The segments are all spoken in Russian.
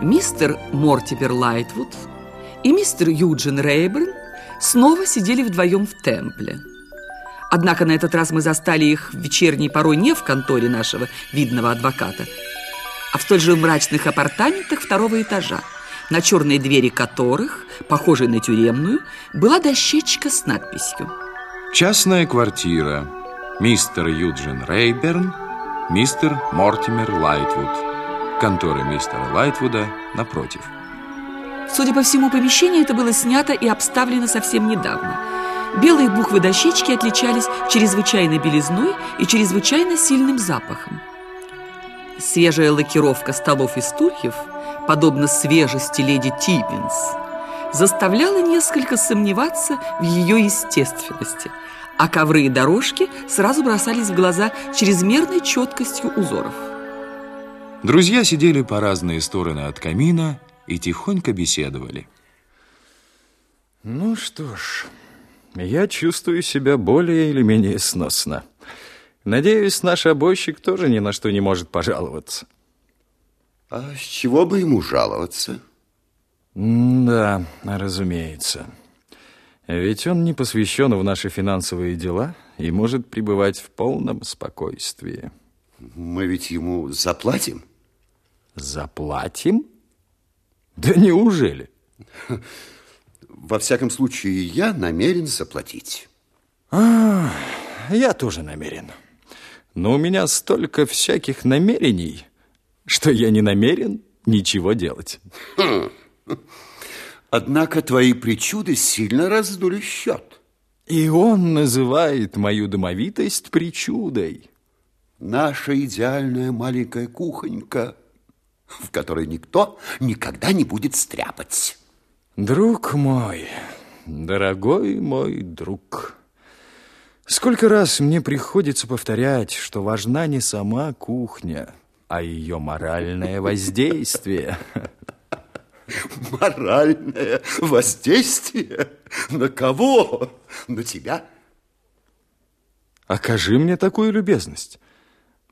Мистер Мортибер Лайтвуд и мистер Юджин Рейберн снова сидели вдвоем в темпле. Однако на этот раз мы застали их вечерней порой не в конторе нашего видного адвоката, а в столь же мрачных апартаментах второго этажа, на черной двери которых, похожей на тюремную, была дощечка с надписью «Частная квартира. Мистер Юджин Рейберн, мистер Мортимер Лайтвуд. Контора мистера Лайтвуда напротив». Судя по всему, помещение это было снято и обставлено совсем недавно. Белые буквы дощечки отличались чрезвычайной белизной и чрезвычайно сильным запахом. Свежая лакировка столов и стульев, подобно свежести леди Типпинс, заставляла несколько сомневаться в ее естественности, а ковры и дорожки сразу бросались в глаза чрезмерной четкостью узоров. Друзья сидели по разные стороны от камина и тихонько беседовали. Ну что ж, я чувствую себя более или менее сносно. Надеюсь, наш обойщик тоже ни на что не может пожаловаться. А с чего бы ему жаловаться? Да, разумеется. Ведь он не посвящен в наши финансовые дела и может пребывать в полном спокойствии. Мы ведь ему заплатим? Заплатим? Да неужели? Во всяком случае, я намерен заплатить. А, я тоже намерен. Но у меня столько всяких намерений, что я не намерен ничего делать. Хм. Однако твои причуды сильно раздули счет. И он называет мою домовитость причудой. Наша идеальная маленькая кухонька – в которой никто никогда не будет стряпать. Друг мой, дорогой мой друг, сколько раз мне приходится повторять, что важна не сама кухня, а ее моральное воздействие. Моральное воздействие? На кого? На тебя? Окажи мне такую любезность.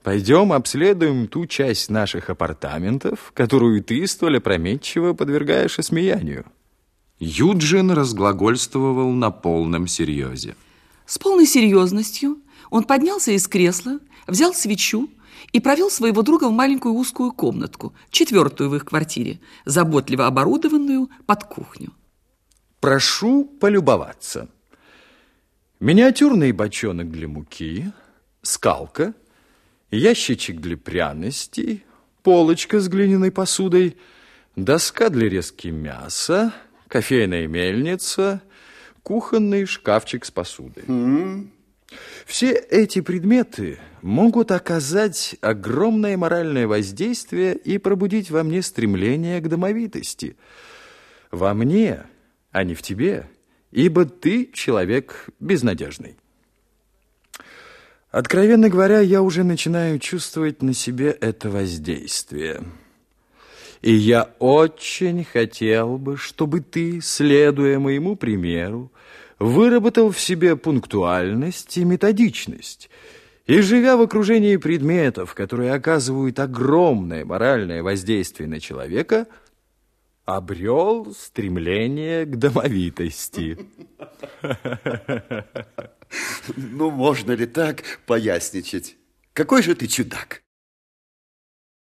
Пойдем обследуем ту часть наших апартаментов, которую ты столь опрометчиво подвергаешь осмеянию. Юджин разглагольствовал на полном серьезе. С полной серьезностью он поднялся из кресла, взял свечу и провел своего друга в маленькую узкую комнатку, четвертую в их квартире, заботливо оборудованную под кухню. Прошу полюбоваться. Миниатюрный бочонок для муки, скалка – ящичек для пряностей, полочка с глиняной посудой, доска для резки мяса, кофейная мельница, кухонный шкафчик с посудой. Mm. Все эти предметы могут оказать огромное моральное воздействие и пробудить во мне стремление к домовитости. Во мне, а не в тебе, ибо ты человек безнадежный. Откровенно говоря, я уже начинаю чувствовать на себе это воздействие. И я очень хотел бы, чтобы ты, следуя моему примеру, выработал в себе пунктуальность и методичность, и, живя в окружении предметов, которые оказывают огромное моральное воздействие на человека, обрел стремление к домовитости. Ну, можно ли так поясничать? Какой же ты чудак?